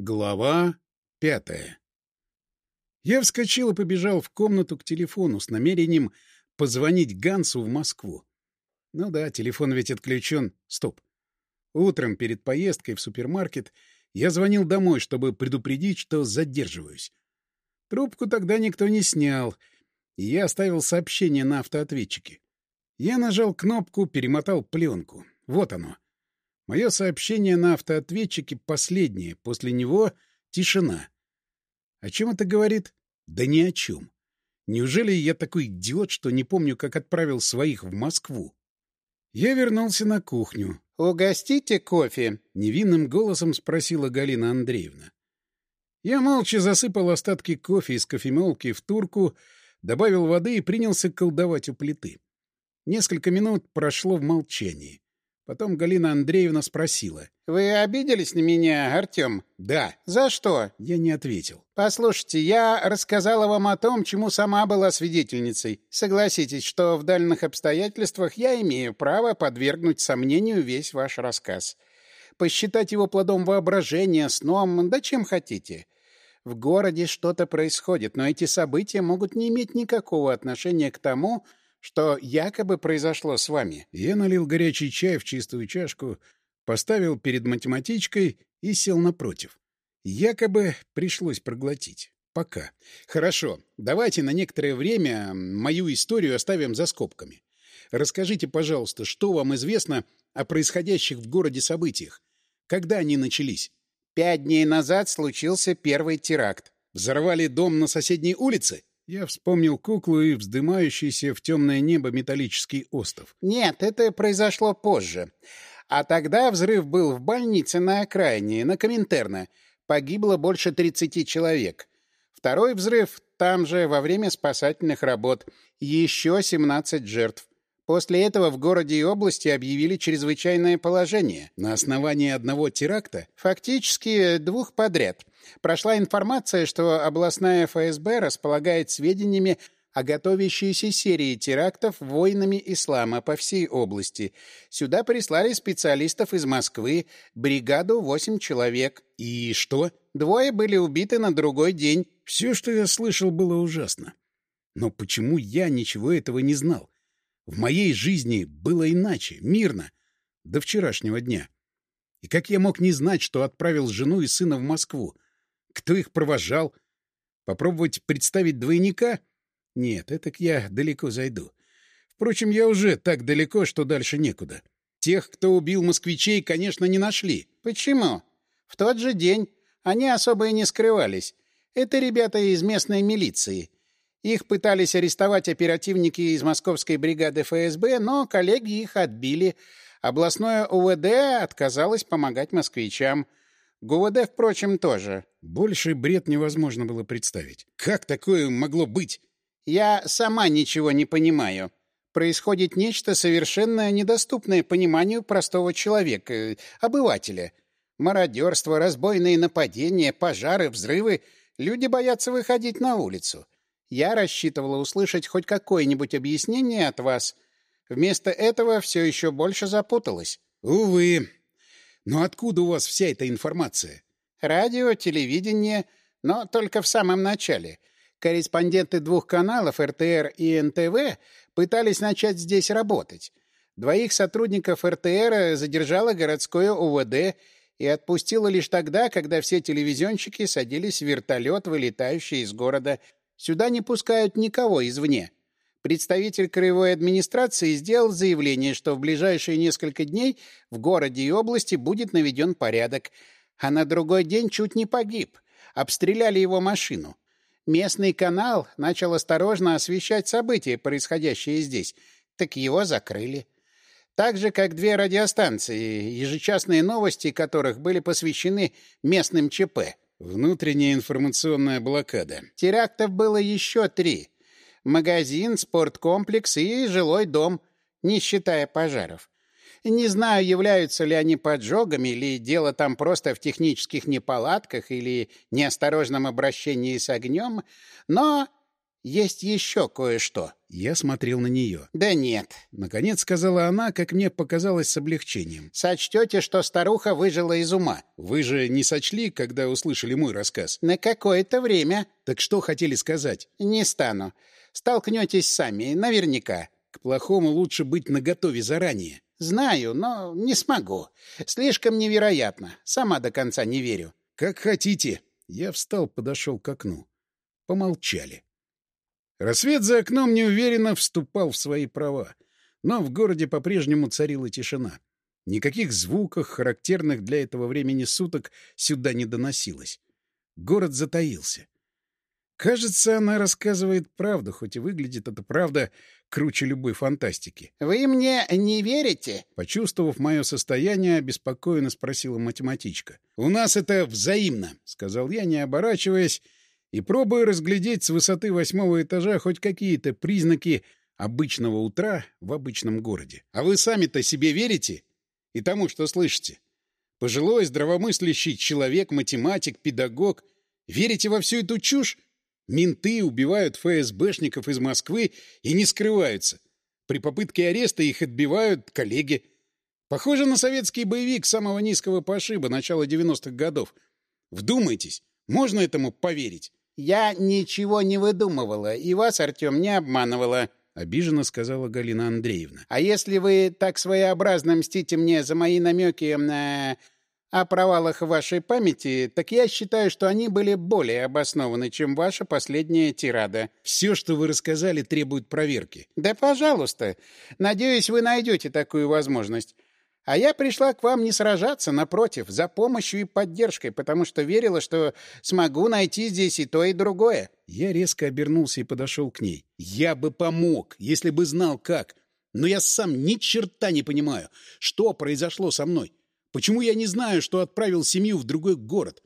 Глава пятая Я вскочил и побежал в комнату к телефону с намерением позвонить Гансу в Москву. Ну да, телефон ведь отключен. Стоп. Утром перед поездкой в супермаркет я звонил домой, чтобы предупредить, что задерживаюсь. Трубку тогда никто не снял, и я оставил сообщение на автоответчике. Я нажал кнопку, перемотал пленку. Вот оно. Мое сообщение на автоответчике последнее. После него тишина. О чем это говорит? Да ни о чем. Неужели я такой идиот, что не помню, как отправил своих в Москву? Я вернулся на кухню. «Угостите кофе?» — невинным голосом спросила Галина Андреевна. Я молча засыпал остатки кофе из кофемолки в турку, добавил воды и принялся колдовать у плиты. Несколько минут прошло в молчании. Потом Галина Андреевна спросила. «Вы обиделись на меня, Артем?» «Да». «За что?» Я не ответил. «Послушайте, я рассказала вам о том, чему сама была свидетельницей. Согласитесь, что в данных обстоятельствах я имею право подвергнуть сомнению весь ваш рассказ. Посчитать его плодом воображения, сном, да чем хотите. В городе что-то происходит, но эти события могут не иметь никакого отношения к тому, что якобы произошло с вами. Я налил горячий чай в чистую чашку, поставил перед математичкой и сел напротив. Якобы пришлось проглотить. Пока. Хорошо, давайте на некоторое время мою историю оставим за скобками. Расскажите, пожалуйста, что вам известно о происходящих в городе событиях? Когда они начались? Пять дней назад случился первый теракт. Взорвали дом на соседней улице? Я вспомнил куклу и вздымающийся в темное небо металлический остов. Нет, это произошло позже. А тогда взрыв был в больнице на окраине, на Коминтерна. Погибло больше 30 человек. Второй взрыв там же, во время спасательных работ. Еще 17 жертв. После этого в городе и области объявили чрезвычайное положение. На основании одного теракта? Фактически двух подряд. Прошла информация, что областная ФСБ располагает сведениями о готовящейся серии терактов воинами ислама по всей области. Сюда прислали специалистов из Москвы, бригаду восемь человек. И что? Двое были убиты на другой день. Все, что я слышал, было ужасно. Но почему я ничего этого не знал? В моей жизни было иначе, мирно, до вчерашнего дня. И как я мог не знать, что отправил жену и сына в Москву? Кто их провожал? Попробовать представить двойника? Нет, это я далеко зайду. Впрочем, я уже так далеко, что дальше некуда. Тех, кто убил москвичей, конечно, не нашли. Почему? В тот же день они особо и не скрывались. Это ребята из местной милиции. Их пытались арестовать оперативники из московской бригады ФСБ, но коллеги их отбили. Областное УВД отказалось помогать москвичам. ГУВД, впрочем, тоже. Больший бред невозможно было представить. Как такое могло быть? Я сама ничего не понимаю. Происходит нечто совершенно недоступное пониманию простого человека, обывателя. Мародерство, разбойные нападения, пожары, взрывы. Люди боятся выходить на улицу. Я рассчитывала услышать хоть какое-нибудь объяснение от вас. Вместо этого все еще больше запуталась. Увы. Но откуда у вас вся эта информация? Радио, телевидение, но только в самом начале. Корреспонденты двух каналов, РТР и НТВ, пытались начать здесь работать. Двоих сотрудников РТР задержало городское УВД и отпустило лишь тогда, когда все телевизионщики садились в вертолет, вылетающий из города Сюда не пускают никого извне. Представитель краевой администрации сделал заявление, что в ближайшие несколько дней в городе и области будет наведен порядок, а на другой день чуть не погиб. Обстреляли его машину. Местный канал начал осторожно освещать события, происходящие здесь, так его закрыли. Так же, как две радиостанции, ежечасные новости которых были посвящены местным ЧП. Внутренняя информационная блокада. Терактов было еще три. Магазин, спорткомплекс и жилой дом, не считая пожаров. Не знаю, являются ли они поджогами, или дело там просто в технических неполадках или неосторожном обращении с огнем, но Есть еще кое-что. Я смотрел на нее. Да нет. Наконец сказала она, как мне показалось, с облегчением. Сочтете, что старуха выжила из ума. Вы же не сочли, когда услышали мой рассказ? На какое-то время. Так что хотели сказать? Не стану. Столкнетесь сами, наверняка. К плохому лучше быть наготове заранее. Знаю, но не смогу. Слишком невероятно. Сама до конца не верю. Как хотите. Я встал, подошел к окну. Помолчали. Рассвет за окном неуверенно вступал в свои права. Но в городе по-прежнему царила тишина. Никаких звуков, характерных для этого времени суток, сюда не доносилось. Город затаился. Кажется, она рассказывает правду, хоть и выглядит эта правда круче любой фантастики. «Вы мне не верите?» Почувствовав мое состояние, обеспокоенно спросила математичка. «У нас это взаимно», — сказал я, не оборачиваясь, и пробуя разглядеть с высоты восьмого этажа хоть какие-то признаки обычного утра в обычном городе. А вы сами-то себе верите? И тому, что слышите? Пожилой, здравомыслящий человек, математик, педагог. Верите во всю эту чушь? Менты убивают ФСБшников из Москвы и не скрываются. При попытке ареста их отбивают коллеги. Похоже на советский боевик самого низкого пошиба начала 90-х годов. Вдумайтесь, можно этому поверить? «Я ничего не выдумывала, и вас, Артем, не обманывала», — обиженно сказала Галина Андреевна. «А если вы так своеобразно мстите мне за мои намеки на... о провалах вашей памяти, так я считаю, что они были более обоснованы, чем ваша последняя тирада». «Все, что вы рассказали, требует проверки». «Да, пожалуйста. Надеюсь, вы найдете такую возможность. А я пришла к вам не сражаться, напротив, за помощью и поддержкой, потому что верила, что смогу найти здесь и то, и другое. Я резко обернулся и подошел к ней. Я бы помог, если бы знал как. Но я сам ни черта не понимаю, что произошло со мной. Почему я не знаю, что отправил семью в другой город?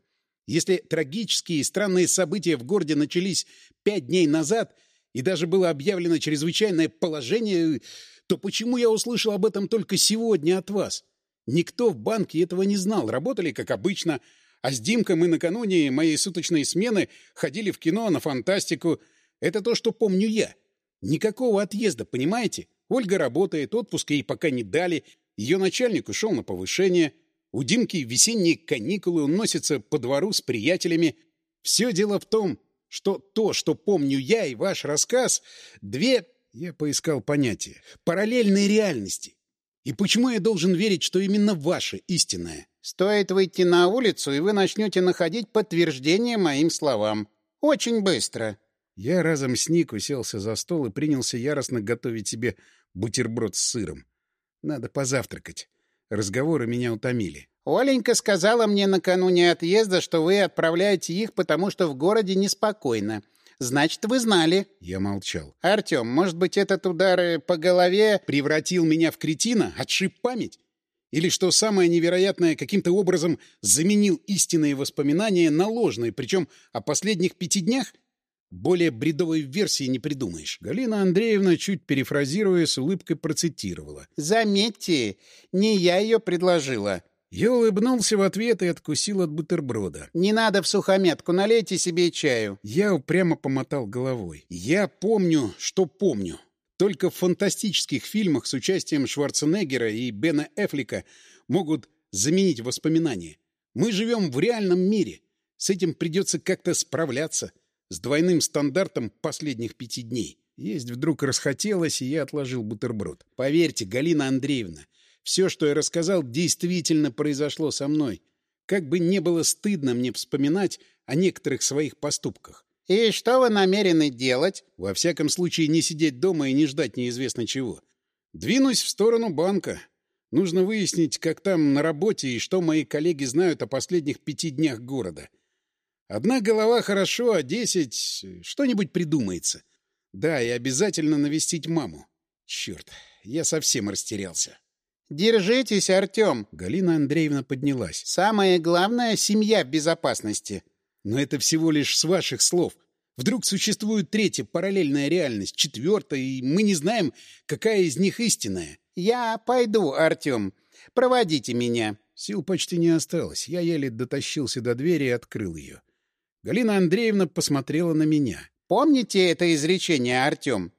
Если трагические и странные события в городе начались пять дней назад, и даже было объявлено чрезвычайное положение то почему я услышал об этом только сегодня от вас? Никто в банке этого не знал, работали как обычно, а с Димкой мы накануне моей суточной смены ходили в кино на фантастику. Это то, что помню я. Никакого отъезда, понимаете? Ольга работает, отпуск ей пока не дали, ее начальник ушел на повышение. У Димки весенние каникулы, он носится по двору с приятелями. Все дело в том, что то, что помню я и ваш рассказ, две я поискал понятие. Параллельной реальности. И почему я должен верить, что именно ваше истинное? Стоит выйти на улицу, и вы начнете находить подтверждение моим словам. Очень быстро. Я разом сник, уселся за стол и принялся яростно готовить себе бутерброд с сыром. Надо позавтракать. Разговоры меня утомили. Оленька сказала мне накануне отъезда, что вы отправляете их, потому что в городе неспокойно. Значит, вы знали. Я молчал. Артем, может быть, этот удар э, по голове... Превратил меня в кретина? Отшиб память? Или, что самое невероятное, каким-то образом заменил истинные воспоминания на ложные, причем о последних пяти днях? Более бредовой версии не придумаешь. Галина Андреевна, чуть перефразируя, с улыбкой процитировала. «Заметьте, не я ее предложила. Я улыбнулся в ответ и откусил от бутерброда. «Не надо в сухометку, налейте себе чаю». Я упрямо помотал головой. «Я помню, что помню. Только в фантастических фильмах с участием Шварценеггера и Бена Эфлика могут заменить воспоминания. Мы живем в реальном мире. С этим придется как-то справляться. С двойным стандартом последних пяти дней. Есть вдруг расхотелось, и я отложил бутерброд. Поверьте, Галина Андреевна, все, что я рассказал, действительно произошло со мной. Как бы не было стыдно мне вспоминать о некоторых своих поступках. «И что вы намерены делать?» «Во всяком случае, не сидеть дома и не ждать неизвестно чего. Двинусь в сторону банка. Нужно выяснить, как там на работе и что мои коллеги знают о последних пяти днях города. Одна голова хорошо, а десять... Что-нибудь придумается. Да, и обязательно навестить маму. Черт, я совсем растерялся. «Держитесь, Артем!» Галина Андреевна поднялась. «Самое главное — семья в безопасности». «Но это всего лишь с ваших слов. Вдруг существует третья параллельная реальность, четвертая, и мы не знаем, какая из них истинная». «Я пойду, Артем. Проводите меня». Сил почти не осталось. Я еле дотащился до двери и открыл ее. Галина Андреевна посмотрела на меня. Помните это изречение, Артем?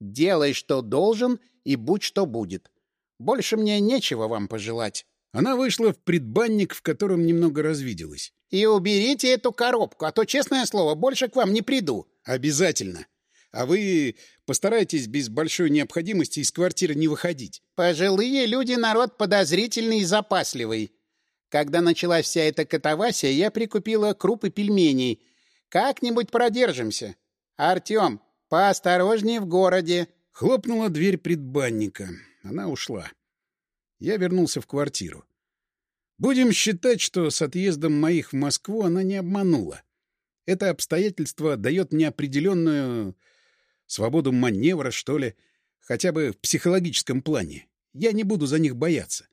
Делай, что должен, и будь, что будет. Больше мне нечего вам пожелать. Она вышла в предбанник, в котором немного развиделась. И уберите эту коробку, а то, честное слово, больше к вам не приду. Обязательно. А вы постарайтесь без большой необходимости из квартиры не выходить. Пожилые люди народ подозрительный и запасливый. Когда началась вся эта катавасия, я прикупила крупы пельменей. Как-нибудь продержимся. Артем, поосторожнее в городе. Хлопнула дверь предбанника. Она ушла. Я вернулся в квартиру. Будем считать, что с отъездом моих в Москву она не обманула. Это обстоятельство дает мне определенную свободу маневра, что ли, хотя бы в психологическом плане. Я не буду за них бояться.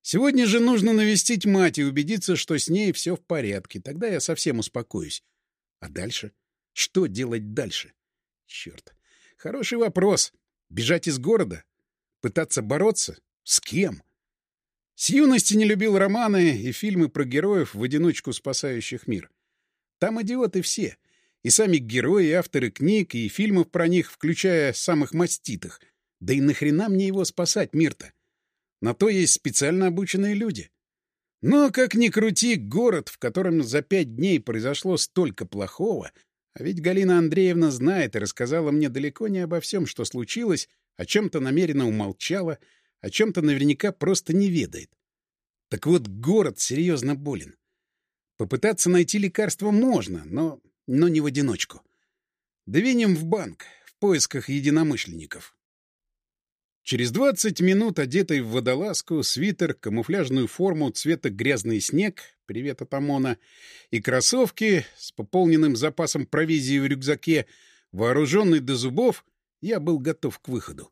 Сегодня же нужно навестить мать и убедиться, что с ней все в порядке. Тогда я совсем успокоюсь. А дальше? Что делать дальше? Черт. Хороший вопрос. Бежать из города? Пытаться бороться? С кем? С юности не любил романы и фильмы про героев в одиночку спасающих мир. Там идиоты все. И сами герои, и авторы книг, и фильмов про них, включая самых маститых. Да и нахрена мне его спасать, мир-то? На то есть специально обученные люди. Но, как ни крути, город, в котором за пять дней произошло столько плохого, а ведь Галина Андреевна знает и рассказала мне далеко не обо всем, что случилось, о чем-то намеренно умолчала, о чем-то наверняка просто не ведает. Так вот, город серьезно болен. Попытаться найти лекарство можно, но но не в одиночку. Двинем в банк в поисках единомышленников. Через 20 минут, одетый в водолазку, свитер, камуфляжную форму цвета грязный снег, привет от ОМОНа, и кроссовки с пополненным запасом провизии в рюкзаке, вооруженный до зубов, я был готов к выходу.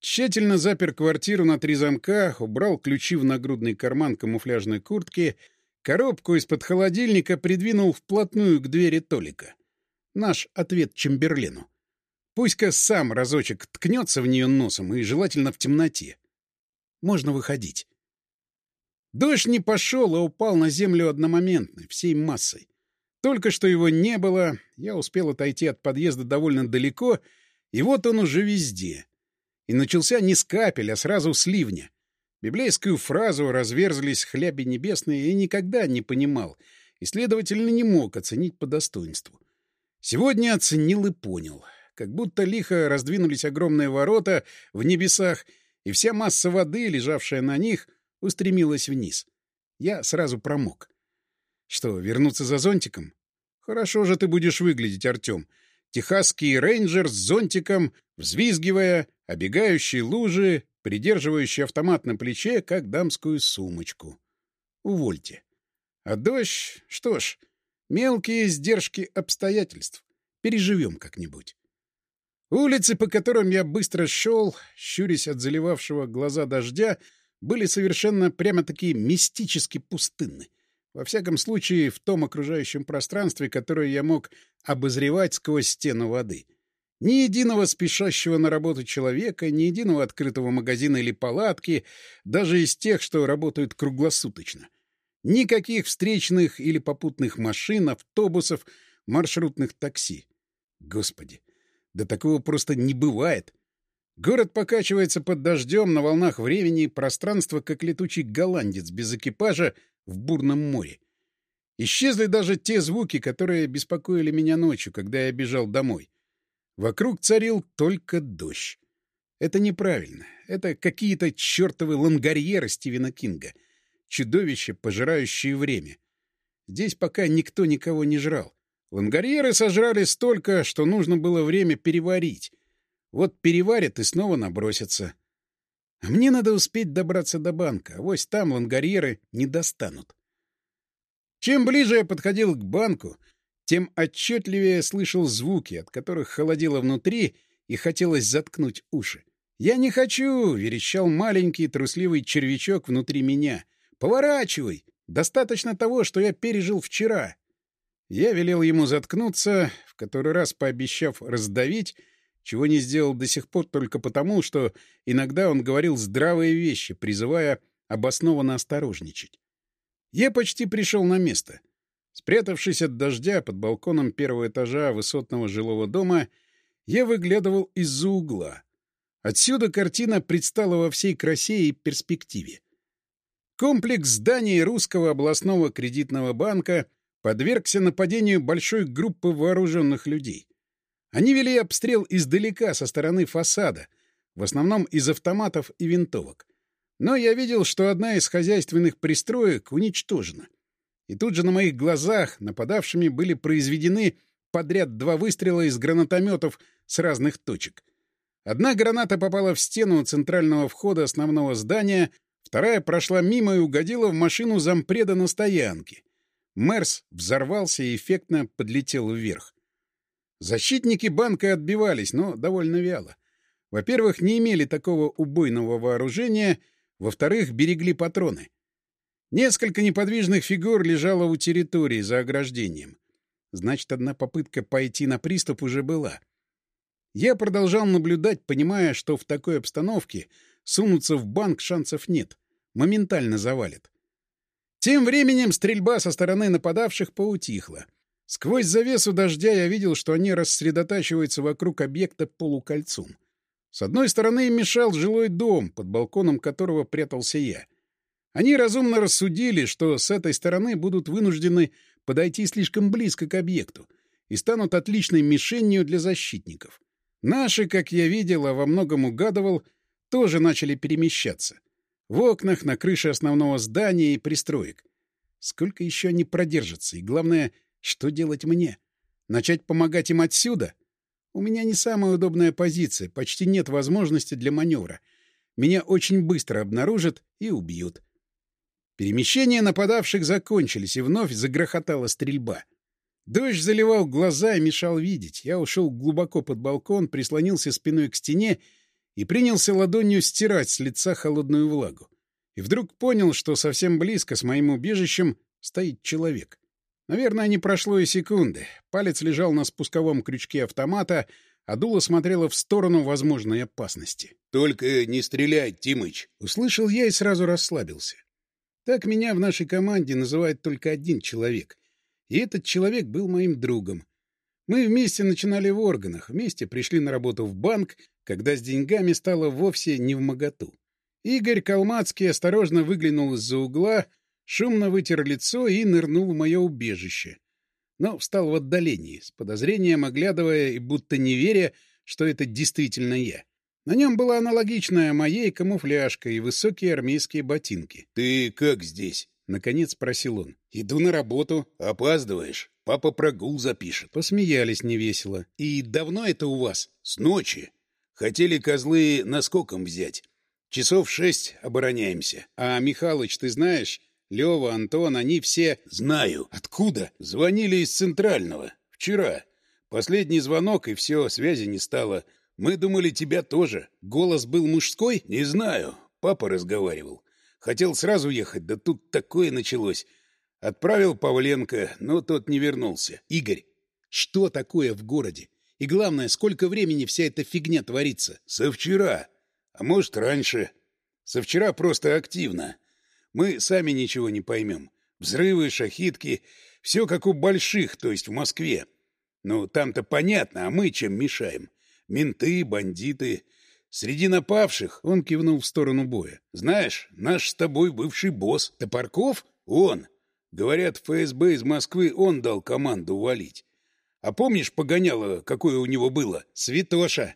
Тщательно запер квартиру на три замка, убрал ключи в нагрудный карман камуфляжной куртки — Коробку из-под холодильника придвинул вплотную к двери Толика. Наш ответ Чемберлену. Пусть-ка сам разочек ткнется в нее носом, и желательно в темноте. Можно выходить. Дождь не пошел, а упал на землю одномоментно, всей массой. Только что его не было, я успел отойти от подъезда довольно далеко, и вот он уже везде. И начался не с капель, а сразу с ливня. Библейскую фразу «разверзлись хляби небесные» я никогда не понимал и, следовательно, не мог оценить по достоинству. Сегодня оценил и понял. Как будто лихо раздвинулись огромные ворота в небесах, и вся масса воды, лежавшая на них, устремилась вниз. Я сразу промок. Что, вернуться за зонтиком? Хорошо же ты будешь выглядеть, Артем. Техасский рейнджер с зонтиком, взвизгивая, обегающий лужи, придерживающий автомат на плече, как дамскую сумочку. Увольте. А дождь... Что ж, мелкие издержки обстоятельств. Переживем как-нибудь. Улицы, по которым я быстро шел, щурясь от заливавшего глаза дождя, были совершенно прямо-таки мистически пустынны. Во всяком случае, в том окружающем пространстве, которое я мог обозревать сквозь стену воды — ни единого спешащего на работу человека, ни единого открытого магазина или палатки, даже из тех, что работают круглосуточно. Никаких встречных или попутных машин, автобусов, маршрутных такси. Господи, да такого просто не бывает. Город покачивается под дождем на волнах времени, пространство, как летучий голландец без экипажа в бурном море. Исчезли даже те звуки, которые беспокоили меня ночью, когда я бежал домой. Вокруг царил только дождь. Это неправильно. Это какие-то чертовы лангарьеры Стивена Кинга. Чудовища, пожирающие время. Здесь пока никто никого не жрал. Лангарьеры сожрали столько, что нужно было время переварить. Вот переварят и снова набросятся. А мне надо успеть добраться до банка, вось там лангарьеры не достанут. Чем ближе я подходил к банку, тем отчетливее слышал звуки, от которых холодило внутри и хотелось заткнуть уши. «Я не хочу!» — верещал маленький трусливый червячок внутри меня. «Поворачивай! Достаточно того, что я пережил вчера!» Я велел ему заткнуться, в который раз пообещав раздавить, чего не сделал до сих пор только потому, что иногда он говорил здравые вещи, призывая обоснованно осторожничать. Я почти пришел на место — Спрятавшись от дождя под балконом первого этажа высотного жилого дома, я выглядывал из-за угла. Отсюда картина предстала во всей красе и перспективе. Комплекс зданий Русского областного кредитного банка подвергся нападению большой группы вооруженных людей. Они вели обстрел издалека, со стороны фасада, в основном из автоматов и винтовок. Но я видел, что одна из хозяйственных пристроек уничтожена. И тут же на моих глазах нападавшими были произведены подряд два выстрела из гранатометов с разных точек. Одна граната попала в стену центрального входа основного здания, вторая прошла мимо и угодила в машину зампреда на стоянке. Мерс взорвался и эффектно подлетел вверх. Защитники банка отбивались, но довольно вяло. Во-первых, не имели такого убойного вооружения, во-вторых, берегли патроны. Несколько неподвижных фигур лежало у территории за ограждением. Значит, одна попытка пойти на приступ уже была. Я продолжал наблюдать, понимая, что в такой обстановке сунуться в банк шансов нет. Моментально завалит. Тем временем стрельба со стороны нападавших поутихла. Сквозь завесу дождя я видел, что они рассредотачиваются вокруг объекта полукольцом. С одной стороны им мешал жилой дом, под балконом которого прятался я. Они разумно рассудили, что с этой стороны будут вынуждены подойти слишком близко к объекту и станут отличной мишенью для защитников. Наши, как я видел, а во многом угадывал, тоже начали перемещаться. В окнах, на крыше основного здания и пристроек. Сколько еще они продержатся? И главное, что делать мне? Начать помогать им отсюда? У меня не самая удобная позиция, почти нет возможности для маневра. Меня очень быстро обнаружат и убьют. Перемещения нападавших закончились, и вновь загрохотала стрельба. Дождь заливал глаза и мешал видеть. Я ушел глубоко под балкон, прислонился спиной к стене и принялся ладонью стирать с лица холодную влагу. И вдруг понял, что совсем близко с моим убежищем стоит человек. Наверное, не прошло и секунды. Палец лежал на спусковом крючке автомата, а дуло смотрело в сторону возможной опасности. «Только не стреляй, Тимыч!» Услышал я и сразу расслабился. Так меня в нашей команде называет только один человек. И этот человек был моим другом. Мы вместе начинали в органах, вместе пришли на работу в банк, когда с деньгами стало вовсе не в моготу. Игорь Калмацкий осторожно выглянул из-за угла, шумно вытер лицо и нырнул в мое убежище. Но встал в отдалении, с подозрением оглядывая и будто не веря, что это действительно я. На нем была аналогичная моей камуфляжка и высокие армейские ботинки. — Ты как здесь? — наконец спросил он. — Иду на работу. — Опаздываешь. Папа прогул запишет. Посмеялись невесело. — И давно это у вас? — С ночи. Хотели козлы наскоком взять. Часов шесть обороняемся. — А Михалыч, ты знаешь? Лева, Антон, они все... — Знаю. — Откуда? — Звонили из Центрального. Вчера. Последний звонок, и все, связи не стало. — мы думали, тебя тоже. Голос был мужской? Не знаю. Папа разговаривал. Хотел сразу ехать, да тут такое началось. Отправил Павленко, но тот не вернулся. Игорь, что такое в городе? И главное, сколько времени вся эта фигня творится? Со вчера. А может, раньше. Со вчера просто активно. Мы сами ничего не поймем. Взрывы, шахитки. Все как у больших, то есть в Москве. Ну, там-то понятно, а мы чем мешаем? Менты, бандиты. Среди напавших он кивнул в сторону боя. Знаешь, наш с тобой бывший босс Топорков? Он. Говорят, ФСБ из Москвы он дал команду валить. А помнишь, погоняло, какое у него было? Святоша.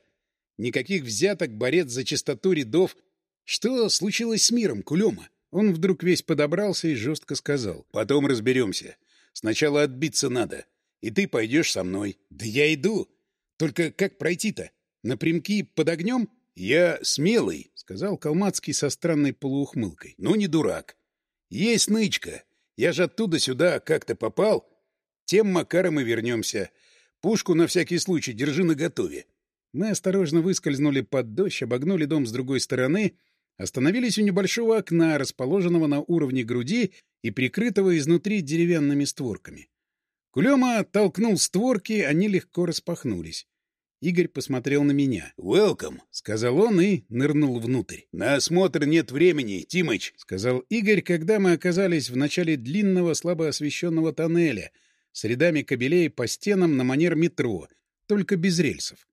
Никаких взяток, борец за чистоту рядов. Что случилось с миром, Кулема? Он вдруг весь подобрался и жестко сказал. Потом разберемся. Сначала отбиться надо. И ты пойдешь со мной. Да я иду. Только как пройти-то? Напрямки под огнем? Я смелый, сказал Калмацкий со странной полуухмылкой. Ну, не дурак. Есть нычка. Я же оттуда сюда как-то попал. Тем макаром и вернемся. Пушку на всякий случай держи наготове. Мы осторожно выскользнули под дождь, обогнули дом с другой стороны, остановились у небольшого окна, расположенного на уровне груди и прикрытого изнутри деревянными створками. Кулема толкнул створки, они легко распахнулись. Игорь посмотрел на меня. «Welcome», — сказал он и нырнул внутрь. «На осмотр нет времени, Тимыч», — сказал Игорь, когда мы оказались в начале длинного, слабо освещенного тоннеля с рядами кабелей по стенам на манер метро, только без рельсов.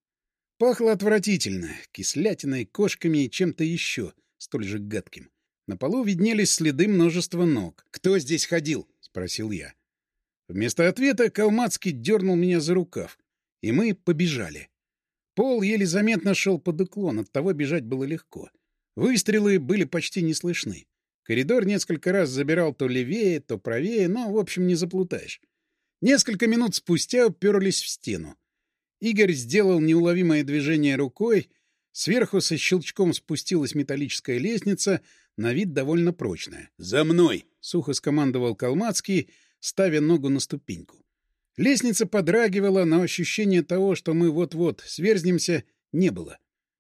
Пахло отвратительно, кислятиной, кошками и чем-то еще, столь же гадким. На полу виднелись следы множества ног. «Кто здесь ходил?» — спросил я. Вместо ответа Калмацкий дернул меня за рукав, и мы побежали. Пол еле заметно шел под уклон, оттого бежать было легко. Выстрелы были почти не слышны. Коридор несколько раз забирал то левее, то правее, но, в общем, не заплутаешь. Несколько минут спустя уперлись в стену. Игорь сделал неуловимое движение рукой, сверху со щелчком спустилась металлическая лестница, на вид довольно прочная. «За мной!» — сухо скомандовал Калмацкий, ставя ногу на ступеньку. Лестница подрагивала, но ощущения того, что мы вот-вот сверзнемся, не было.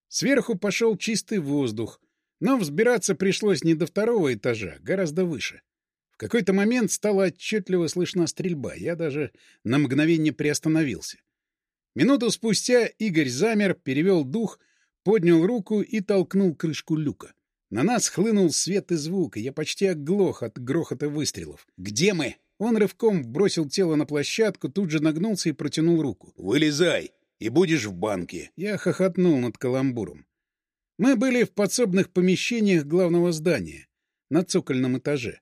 Сверху пошел чистый воздух, но взбираться пришлось не до второго этажа, гораздо выше. В какой-то момент стала отчетливо слышна стрельба, я даже на мгновение приостановился. Минуту спустя Игорь замер, перевел дух, поднял руку и толкнул крышку люка. На нас хлынул свет и звук, и я почти оглох от грохота выстрелов. «Где мы?» Он рывком бросил тело на площадку, тут же нагнулся и протянул руку. «Вылезай, и будешь в банке!» Я хохотнул над каламбуром. Мы были в подсобных помещениях главного здания, на цокольном этаже.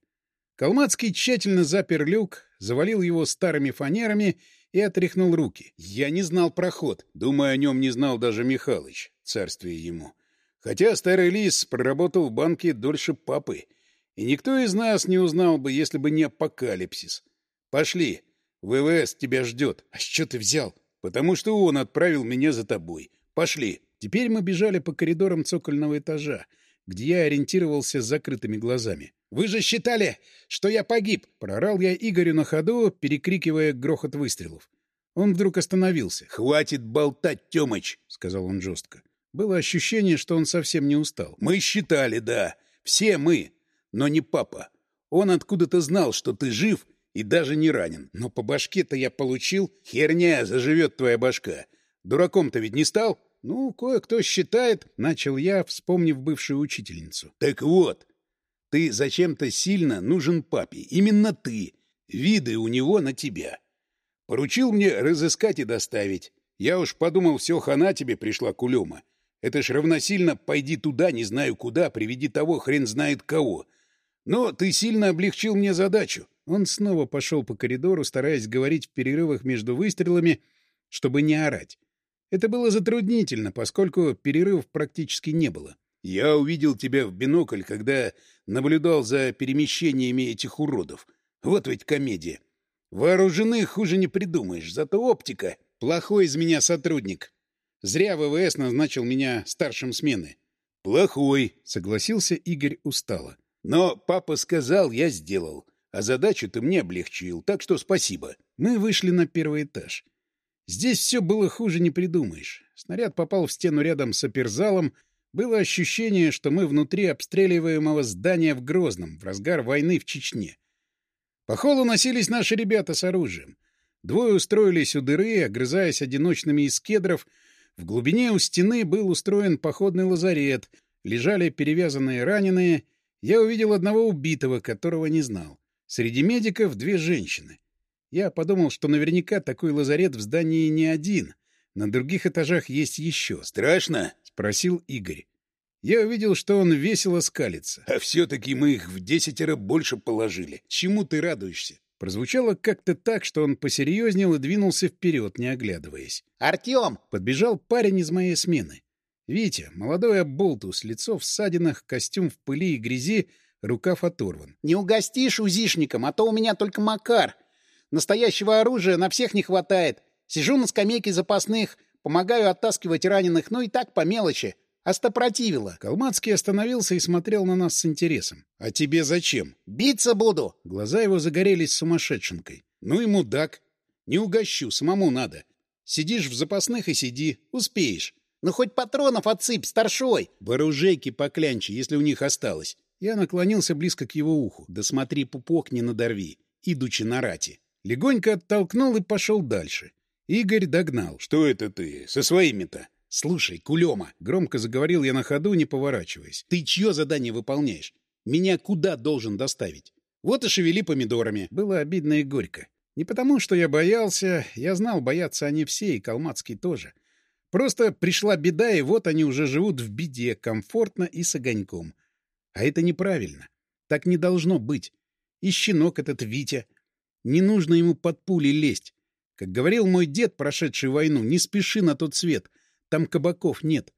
Калмацкий тщательно запер люк, завалил его старыми фанерами и отряхнул руки. Я не знал проход. Думаю, о нем не знал даже Михалыч, царствие ему. Хотя старый лис проработал в банке дольше папы — и никто из нас не узнал бы, если бы не апокалипсис. Пошли. ВВС тебя ждет. А что ты взял? Потому что он отправил меня за тобой. Пошли. Теперь мы бежали по коридорам цокольного этажа, где я ориентировался с закрытыми глазами. «Вы же считали, что я погиб!» — прорал я Игорю на ходу, перекрикивая грохот выстрелов. Он вдруг остановился. «Хватит болтать, Тёмыч!» — сказал он жестко. Было ощущение, что он совсем не устал. «Мы считали, да. Все мы но не папа. Он откуда-то знал, что ты жив и даже не ранен. Но по башке-то я получил... Херня, заживет твоя башка. Дураком-то ведь не стал? Ну, кое-кто считает, — начал я, вспомнив бывшую учительницу. Так вот, ты зачем-то сильно нужен папе. Именно ты. Виды у него на тебя. Поручил мне разыскать и доставить. Я уж подумал, все, хана тебе пришла кулема. Это ж равносильно «пойди туда, не знаю куда, приведи того, хрен знает кого». Но ты сильно облегчил мне задачу. Он снова пошел по коридору, стараясь говорить в перерывах между выстрелами, чтобы не орать. Это было затруднительно, поскольку перерывов практически не было. Я увидел тебя в бинокль, когда наблюдал за перемещениями этих уродов. Вот ведь комедия. Вооружены хуже не придумаешь, зато оптика. Плохой из меня сотрудник. Зря ВВС назначил меня старшим смены. Плохой, согласился Игорь устало. Но папа сказал, я сделал. А задачу ты мне облегчил, так что спасибо. Мы вышли на первый этаж. Здесь все было хуже не придумаешь. Снаряд попал в стену рядом с оперзалом. Было ощущение, что мы внутри обстреливаемого здания в Грозном, в разгар войны в Чечне. По холу носились наши ребята с оружием. Двое устроились у дыры, огрызаясь одиночными из кедров. В глубине у стены был устроен походный лазарет. Лежали перевязанные раненые — я увидел одного убитого, которого не знал. Среди медиков две женщины. Я подумал, что наверняка такой лазарет в здании не один. На других этажах есть еще. «Страшно?» — спросил Игорь. Я увидел, что он весело скалится. «А все-таки мы их в десятеро больше положили. Чему ты радуешься?» Прозвучало как-то так, что он посерьезнел и двинулся вперед, не оглядываясь. «Артем!» — подбежал парень из моей смены. Витя, молодой оболтус, лицо в ссадинах, костюм в пыли и грязи, рукав оторван. — Не угостишь узишником, а то у меня только Макар. Настоящего оружия на всех не хватает. Сижу на скамейке запасных, помогаю оттаскивать раненых, ну и так по мелочи. Остопротивило. Калмацкий остановился и смотрел на нас с интересом. — А тебе зачем? — Биться буду. Глаза его загорелись сумасшедшенкой. — Ну и мудак. Не угощу, самому надо. Сидишь в запасных и сиди, успеешь. Ну хоть патронов отсыпь, старшой! В оружейке поклянчи, если у них осталось. Я наклонился близко к его уху. Да смотри, пупок не надорви, идучи на рати. Легонько оттолкнул и пошел дальше. Игорь догнал. «Что это ты? Со своими-то?» «Слушай, Кулема!» — громко заговорил я на ходу, не поворачиваясь. «Ты чье задание выполняешь? Меня куда должен доставить? Вот и шевели помидорами». Было обидно и горько. Не потому, что я боялся. Я знал, боятся они все, и Калмацкий тоже. Просто пришла беда, и вот они уже живут в беде, комфортно и с огоньком. А это неправильно. Так не должно быть. И щенок этот Витя. Не нужно ему под пули лезть. Как говорил мой дед, прошедший войну, не спеши на тот свет. Там кабаков нет.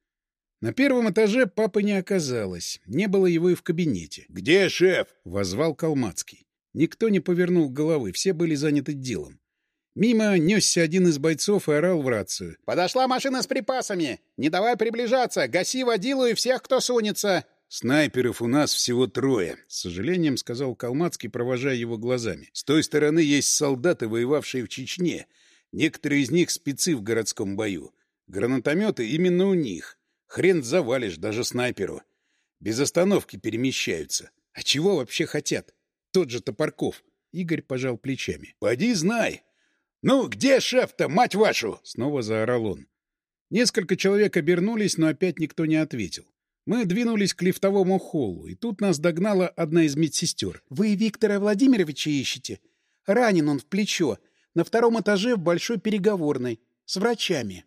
На первом этаже папы не оказалось. Не было его и в кабинете. «Где шеф?» — возвал Калмацкий. Никто не повернул головы, все были заняты делом. Мимо несся один из бойцов и орал в рацию. «Подошла машина с припасами! Не давай приближаться! Гаси водилу и всех, кто сунется!» «Снайперов у нас всего трое», — с сожалением сказал Калмацкий, провожая его глазами. «С той стороны есть солдаты, воевавшие в Чечне. Некоторые из них спецы в городском бою. Гранатометы именно у них. Хрен завалишь даже снайперу. Без остановки перемещаются. А чего вообще хотят? Тот же Топорков. Игорь пожал плечами. — Поди знай. «Ну, где шеф-то, мать вашу?» — снова заорал он. Несколько человек обернулись, но опять никто не ответил. Мы двинулись к лифтовому холлу, и тут нас догнала одна из медсестер. «Вы Виктора Владимировича ищете? Ранен он в плечо. На втором этаже в большой переговорной. С врачами».